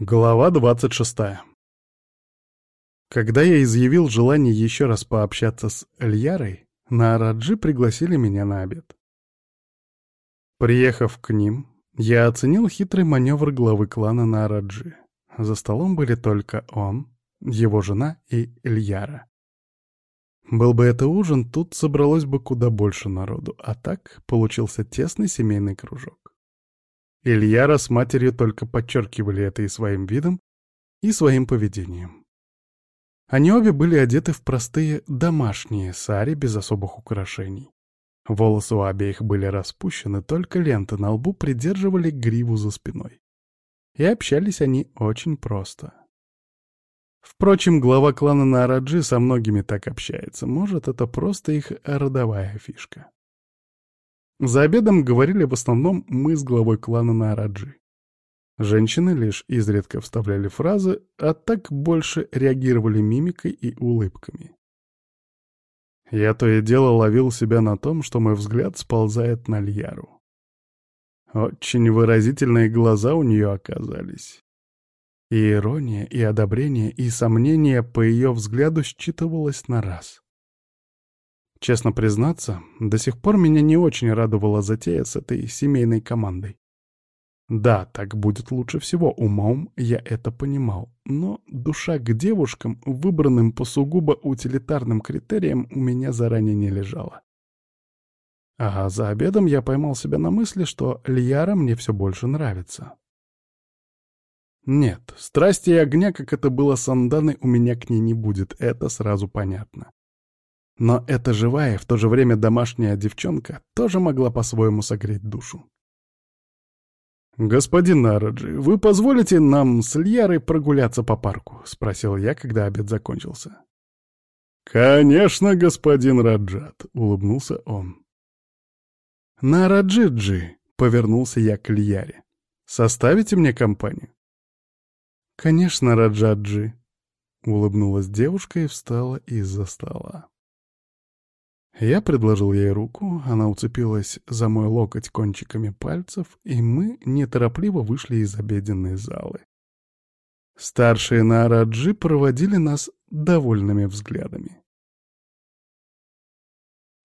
Глава 26. Когда я изъявил желание еще раз пообщаться с Эльярой, на Араджи пригласили меня на обед. Приехав к ним, я оценил хитрый маневр главы клана на Араджи. За столом были только он, его жена и Эльяра. Был бы это ужин, тут собралось бы куда больше народу, а так получился тесный семейный кружок. Ильяра с матерью только подчеркивали это и своим видом, и своим поведением. Они обе были одеты в простые домашние сари без особых украшений. Волосы у обеих были распущены, только ленты на лбу придерживали гриву за спиной. И общались они очень просто. Впрочем, глава клана Нараджи со многими так общается. Может, это просто их родовая фишка. За обедом говорили в основном мы с главой клана Нараджи. Женщины лишь изредка вставляли фразы, а так больше реагировали мимикой и улыбками. Я то и дело ловил себя на том, что мой взгляд сползает на Льяру. Очень выразительные глаза у нее оказались. И ирония, и одобрение, и сомнение по ее взгляду считывалось на раз. Честно признаться, до сих пор меня не очень радовала затея с этой семейной командой. Да, так будет лучше всего, умом я это понимал, но душа к девушкам, выбранным по сугубо утилитарным критериям, у меня заранее не лежала. А за обедом я поймал себя на мысли, что Льяра мне все больше нравится. Нет, страсти и огня, как это было с Анданой, у меня к ней не будет, это сразу понятно. Но эта живая в то же время домашняя девчонка тоже могла по-своему согреть душу. «Господин Нараджи, вы позволите нам с Льярой прогуляться по парку?» — спросил я, когда обед закончился. «Конечно, господин Раджат», — улыбнулся он. «Нараджиджи», — повернулся я к Льяре. «Составите мне компанию?» «Конечно, Раджаджи», — улыбнулась девушка и встала из-за стола. Я предложил ей руку, она уцепилась за мой локоть кончиками пальцев, и мы неторопливо вышли из обеденной залы. Старшие Нараджи проводили нас довольными взглядами.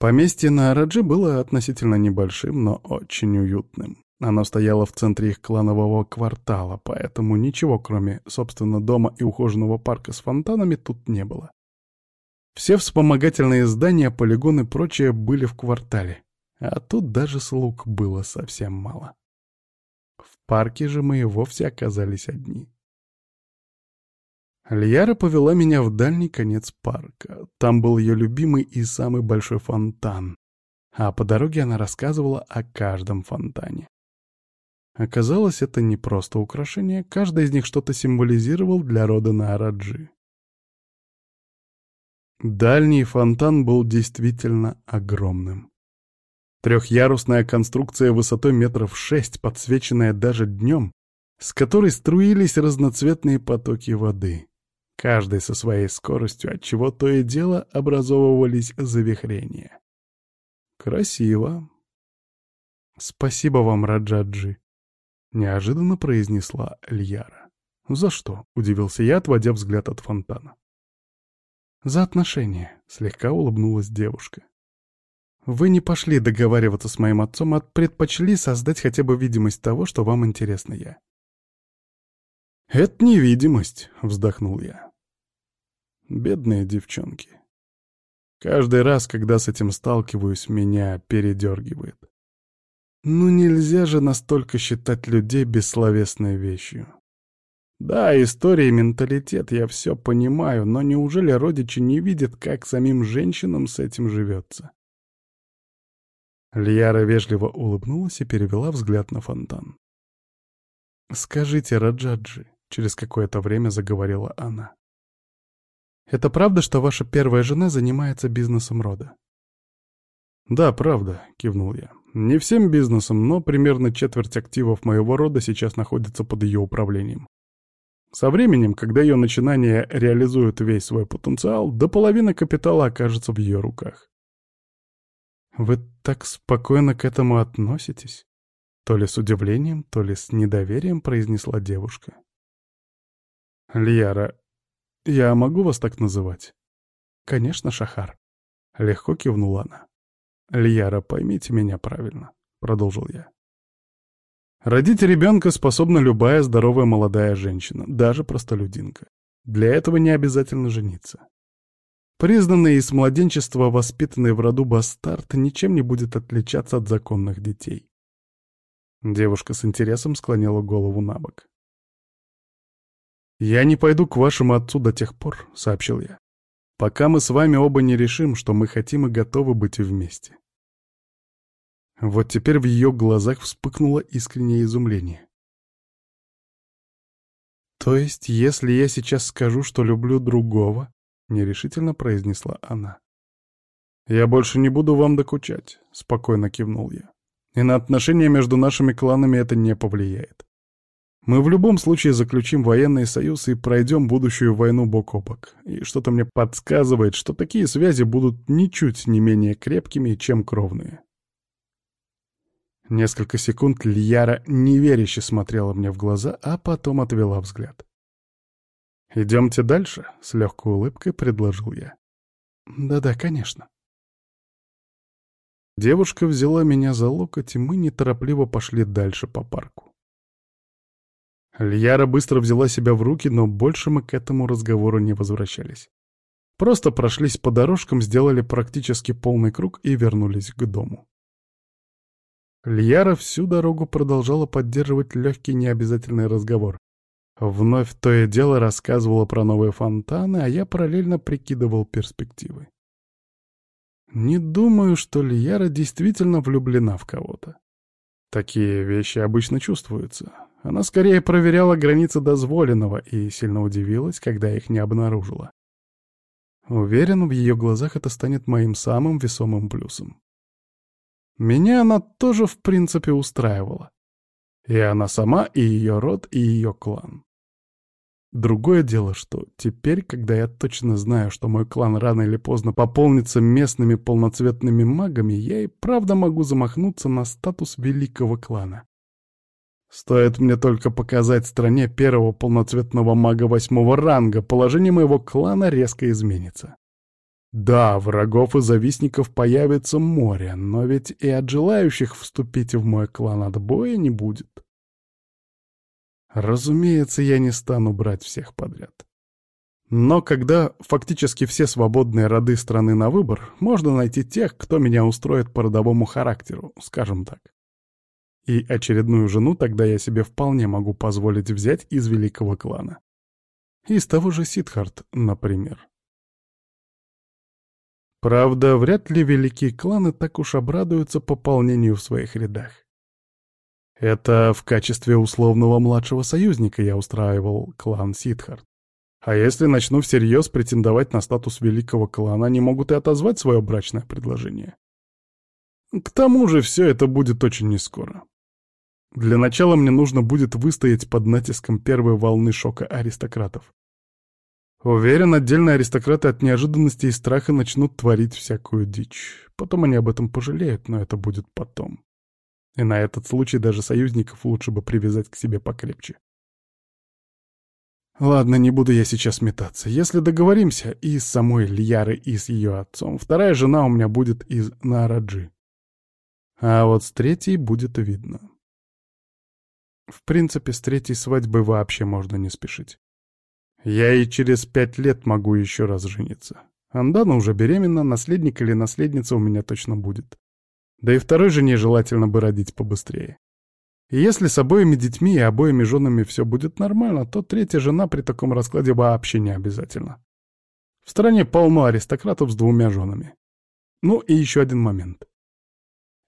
Поместье Нараджи было относительно небольшим, но очень уютным. Оно стояло в центре их кланового квартала, поэтому ничего, кроме, собственно, дома и ухоженного парка с фонтанами, тут не было. Все вспомогательные здания, полигоны и прочее были в квартале, а тут даже слуг было совсем мало. В парке же мы и вовсе оказались одни. Льяра повела меня в дальний конец парка. Там был ее любимый и самый большой фонтан, а по дороге она рассказывала о каждом фонтане. Оказалось, это не просто украшение, каждый из них что-то символизировал для рода Наараджи. Дальний фонтан был действительно огромным. Трехъярусная конструкция высотой метров шесть, подсвеченная даже днем, с которой струились разноцветные потоки воды. Каждый со своей скоростью, от чего то и дело образовывались завихрения. Красиво. «Спасибо вам, Раджаджи», — неожиданно произнесла Льяра. «За что?» — удивился я, отводя взгляд от фонтана. «За отношения», — слегка улыбнулась девушка. «Вы не пошли договариваться с моим отцом, а предпочли создать хотя бы видимость того, что вам интересно я». «Это не видимость», — вздохнул я. «Бедные девчонки. Каждый раз, когда с этим сталкиваюсь, меня передергивает. Ну нельзя же настолько считать людей бессловесной вещью. Да, история и менталитет, я все понимаю, но неужели родичи не видят, как самим женщинам с этим живется? Льяра вежливо улыбнулась и перевела взгляд на фонтан. «Скажите, Раджаджи», — через какое-то время заговорила она, — «это правда, что ваша первая жена занимается бизнесом рода?» «Да, правда», — кивнул я. «Не всем бизнесом, но примерно четверть активов моего рода сейчас находится под ее управлением. Со временем, когда ее начинание реализует весь свой потенциал, до половины капитала окажется в ее руках. Вы так спокойно к этому относитесь? То ли с удивлением, то ли с недоверием произнесла девушка. Льяра, я могу вас так называть? Конечно, Шахар. Легко кивнула она. Льяра, поймите меня правильно, продолжил я. Родить ребенка способна любая здоровая молодая женщина, даже простолюдинка. Для этого не обязательно жениться. Признанный из младенчества, воспитанный в роду бастард, ничем не будет отличаться от законных детей. Девушка с интересом склонила голову на бок. «Я не пойду к вашему отцу до тех пор», — сообщил я, «пока мы с вами оба не решим, что мы хотим и готовы быть вместе». Вот теперь в ее глазах вспыхнуло искреннее изумление. «То есть, если я сейчас скажу, что люблю другого, — нерешительно произнесла она. «Я больше не буду вам докучать», — спокойно кивнул я. «И на отношения между нашими кланами это не повлияет. Мы в любом случае заключим военный союз и пройдем будущую войну бок о бок. И что-то мне подсказывает, что такие связи будут ничуть не менее крепкими, чем кровные». Несколько секунд Льяра неверяще смотрела мне в глаза, а потом отвела взгляд. «Идемте дальше», — с легкой улыбкой предложил я. «Да-да, конечно». Девушка взяла меня за локоть, и мы неторопливо пошли дальше по парку. Льяра быстро взяла себя в руки, но больше мы к этому разговору не возвращались. Просто прошлись по дорожкам, сделали практически полный круг и вернулись к дому. Льяра всю дорогу продолжала поддерживать легкий необязательный разговор, Вновь то и дело рассказывала про новые фонтаны, а я параллельно прикидывал перспективы. Не думаю, что Лияра действительно влюблена в кого-то. Такие вещи обычно чувствуются. Она скорее проверяла границы дозволенного и сильно удивилась, когда их не обнаружила. Уверен, в ее глазах это станет моим самым весомым плюсом. Меня она тоже, в принципе, устраивала. И она сама, и ее род, и ее клан. Другое дело, что теперь, когда я точно знаю, что мой клан рано или поздно пополнится местными полноцветными магами, я и правда могу замахнуться на статус великого клана. Стоит мне только показать стране первого полноцветного мага восьмого ранга, положение моего клана резко изменится. Да, врагов и завистников появится море, но ведь и от желающих вступить в мой клан отбоя не будет. Разумеется, я не стану брать всех подряд. Но когда фактически все свободные роды страны на выбор, можно найти тех, кто меня устроит по родовому характеру, скажем так. И очередную жену тогда я себе вполне могу позволить взять из великого клана. Из того же Сидхарт, например. Правда, вряд ли великие кланы так уж обрадуются пополнению в своих рядах. Это в качестве условного младшего союзника я устраивал клан Сидхарт. А если начну всерьез претендовать на статус великого клана, они могут и отозвать свое брачное предложение. К тому же все это будет очень нескоро. Для начала мне нужно будет выстоять под натиском первой волны шока аристократов. Уверен, отдельные аристократы от неожиданности и страха начнут творить всякую дичь. Потом они об этом пожалеют, но это будет потом. И на этот случай даже союзников лучше бы привязать к себе покрепче. Ладно, не буду я сейчас метаться. Если договоримся и с самой Льярой, и с ее отцом, вторая жена у меня будет из Нараджи. А вот с третьей будет видно. В принципе, с третьей свадьбой вообще можно не спешить. Я и через пять лет могу еще раз жениться. Андана уже беременна, наследник или наследница у меня точно будет. Да и второй жене желательно бы родить побыстрее. И если с обоими детьми и обоими женами все будет нормально, то третья жена при таком раскладе вообще не обязательно. В стране полно аристократов с двумя женами. Ну и еще один момент.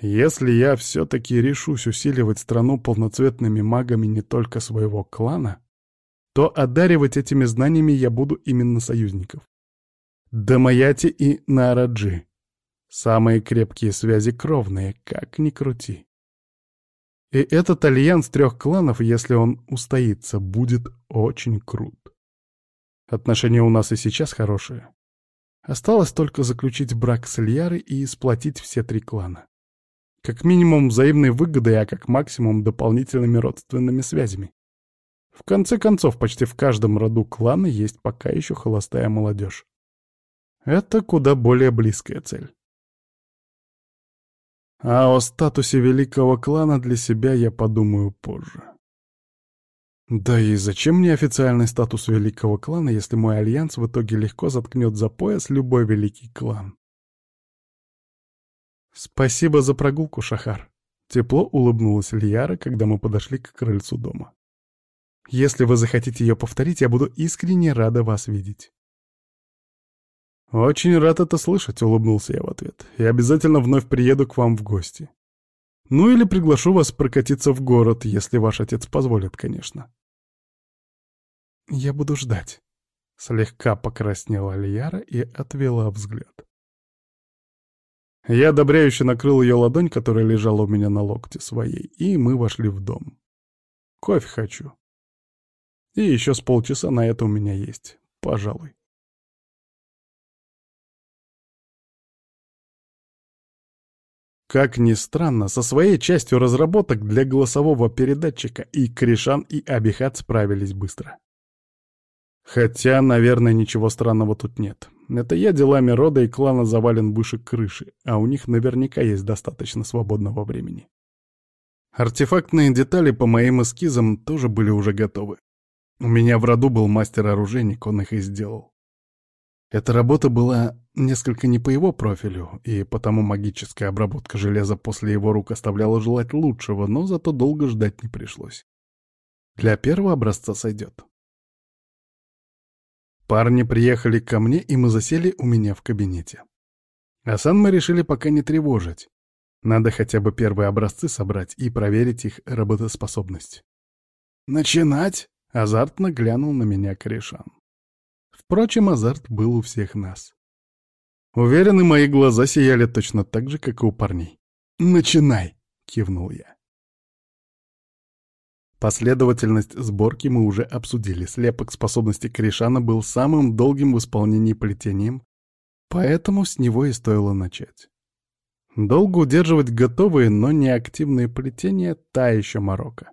Если я все-таки решусь усиливать страну полноцветными магами не только своего клана, то одаривать этими знаниями я буду именно союзников. Дамаяти и Нараджи. Самые крепкие связи кровные, как ни крути. И этот альянс трех кланов, если он устоится, будет очень крут. Отношения у нас и сейчас хорошие. Осталось только заключить брак с Ильярой и сплотить все три клана. Как минимум взаимной выгодой, а как максимум дополнительными родственными связями. В конце концов, почти в каждом роду клана есть пока еще холостая молодежь. Это куда более близкая цель. А о статусе великого клана для себя я подумаю позже. Да и зачем мне официальный статус великого клана, если мой альянс в итоге легко заткнет за пояс любой великий клан? Спасибо за прогулку, Шахар. Тепло улыбнулась Льяра, когда мы подошли к крыльцу дома. Если вы захотите ее повторить, я буду искренне рада вас видеть. «Очень рад это слышать», — улыбнулся я в ответ. «И обязательно вновь приеду к вам в гости. Ну или приглашу вас прокатиться в город, если ваш отец позволит, конечно». «Я буду ждать», — слегка покраснела Лияра и отвела взгляд. Я одобряюще накрыл ее ладонь, которая лежала у меня на локте своей, и мы вошли в дом. Кофе хочу. И еще с полчаса на это у меня есть, пожалуй. Как ни странно, со своей частью разработок для голосового передатчика и Кришан, и Абихат справились быстро. Хотя, наверное, ничего странного тут нет. Это я делами рода и клана завален выше крыши, а у них наверняка есть достаточно свободного времени. Артефактные детали по моим эскизам тоже были уже готовы. У меня в роду был мастер-оружейник, он их и сделал. Эта работа была несколько не по его профилю, и потому магическая обработка железа после его рук оставляла желать лучшего, но зато долго ждать не пришлось. Для первого образца сойдет. Парни приехали ко мне, и мы засели у меня в кабинете. Асан мы решили пока не тревожить. Надо хотя бы первые образцы собрать и проверить их работоспособность. «Начинать?» — азартно глянул на меня Корешан. Впрочем, азарт был у всех нас. Уверены, мои глаза сияли точно так же, как и у парней. «Начинай!» — кивнул я. Последовательность сборки мы уже обсудили. Слепок способности Кришана был самым долгим в исполнении плетением, поэтому с него и стоило начать. Долго удерживать готовые, но неактивные плетения — та еще морока.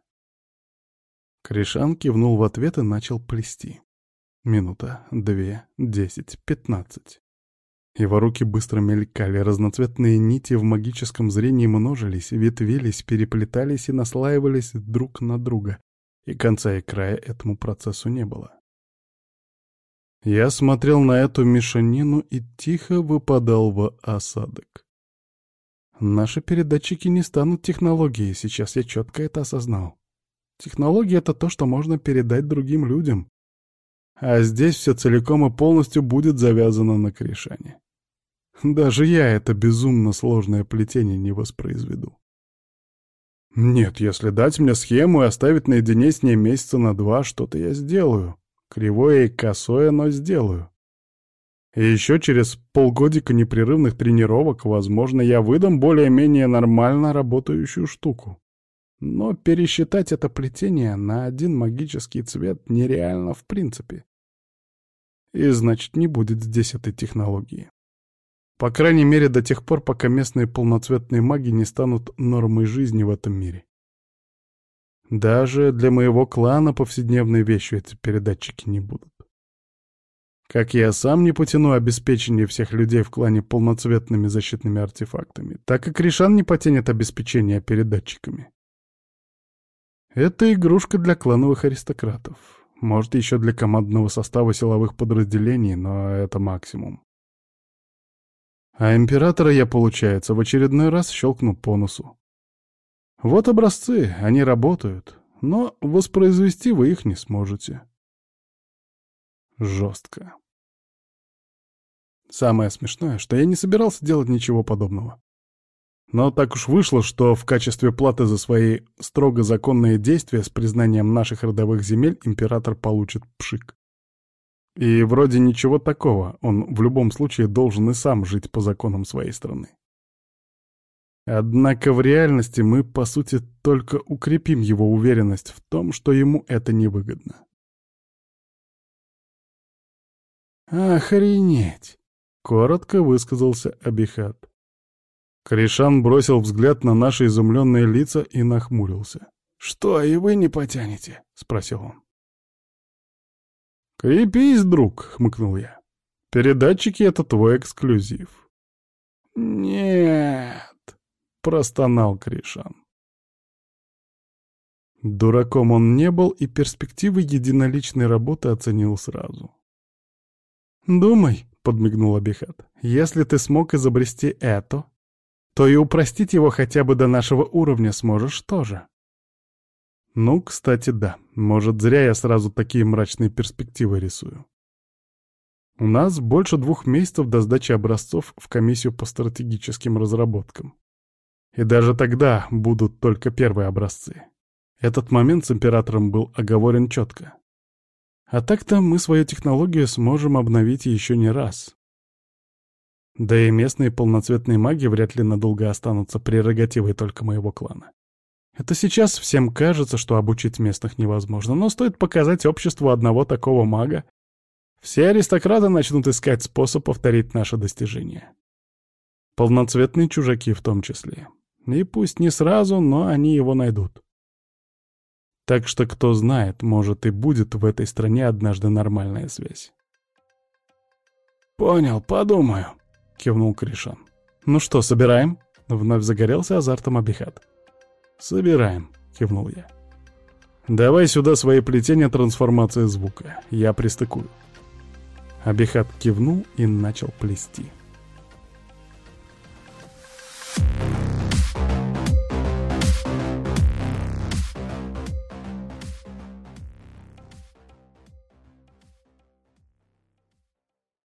Кришан кивнул в ответ и начал плести. Минута, две, десять, пятнадцать. Его руки быстро мелькали, разноцветные нити в магическом зрении множились, ветвились, переплетались и наслаивались друг на друга, и конца и края этому процессу не было. Я смотрел на эту мешанину и тихо выпадал в осадок. Наши передатчики не станут технологией, сейчас я четко это осознал. Технология — это то, что можно передать другим людям, а здесь все целиком и полностью будет завязано на Кришане. Даже я это безумно сложное плетение не воспроизведу. Нет, если дать мне схему и оставить наедине с ней месяца на два, что-то я сделаю. Кривое и косое, но сделаю. И еще через полгодика непрерывных тренировок, возможно, я выдам более-менее нормально работающую штуку. Но пересчитать это плетение на один магический цвет нереально в принципе. И значит, не будет здесь этой технологии. По крайней мере, до тех пор, пока местные полноцветные маги не станут нормой жизни в этом мире. Даже для моего клана повседневной вещью эти передатчики не будут. Как я сам не потяну обеспечение всех людей в клане полноцветными защитными артефактами, так и Кришан не потянет обеспечение передатчиками. Это игрушка для клановых аристократов. Может, еще для командного состава силовых подразделений, но это максимум. А императора я, получается, в очередной раз щелкну по носу. Вот образцы, они работают, но воспроизвести вы их не сможете. Жестко. Самое смешное, что я не собирался делать ничего подобного. Но так уж вышло, что в качестве платы за свои строго законные действия с признанием наших родовых земель император получит пшик. И вроде ничего такого, он в любом случае должен и сам жить по законам своей страны. Однако в реальности мы, по сути, только укрепим его уверенность в том, что ему это невыгодно. «Охренеть!» — коротко высказался Абихат. Кришан бросил взгляд на наши изумленные лица и нахмурился. «Что, и вы не потянете?» — спросил он. «Крепись, друг», — хмыкнул я. «Передатчики — это твой эксклюзив». «Нет», — простонал Кришан. Дураком он не был и перспективы единоличной работы оценил сразу. «Думай», — подмигнул Абихат, — «если ты смог изобрести это, то и упростить его хотя бы до нашего уровня сможешь тоже». Ну, кстати, да. Может, зря я сразу такие мрачные перспективы рисую. У нас больше двух месяцев до сдачи образцов в комиссию по стратегическим разработкам. И даже тогда будут только первые образцы. Этот момент с императором был оговорен четко. А так-то мы свою технологию сможем обновить еще не раз. Да и местные полноцветные маги вряд ли надолго останутся прерогативой только моего клана. Это сейчас всем кажется, что обучить местных невозможно, но стоит показать обществу одного такого мага. Все аристократы начнут искать способ повторить наше достижение. Полноцветные чужаки в том числе. И пусть не сразу, но они его найдут. Так что, кто знает, может и будет в этой стране однажды нормальная связь. «Понял, подумаю», — кивнул Кришан. «Ну что, собираем?» — вновь загорелся азартом Абихат. «Собираем», — кивнул я. «Давай сюда свои плетения трансформации звука. Я пристыкую». Абихат кивнул и начал плести.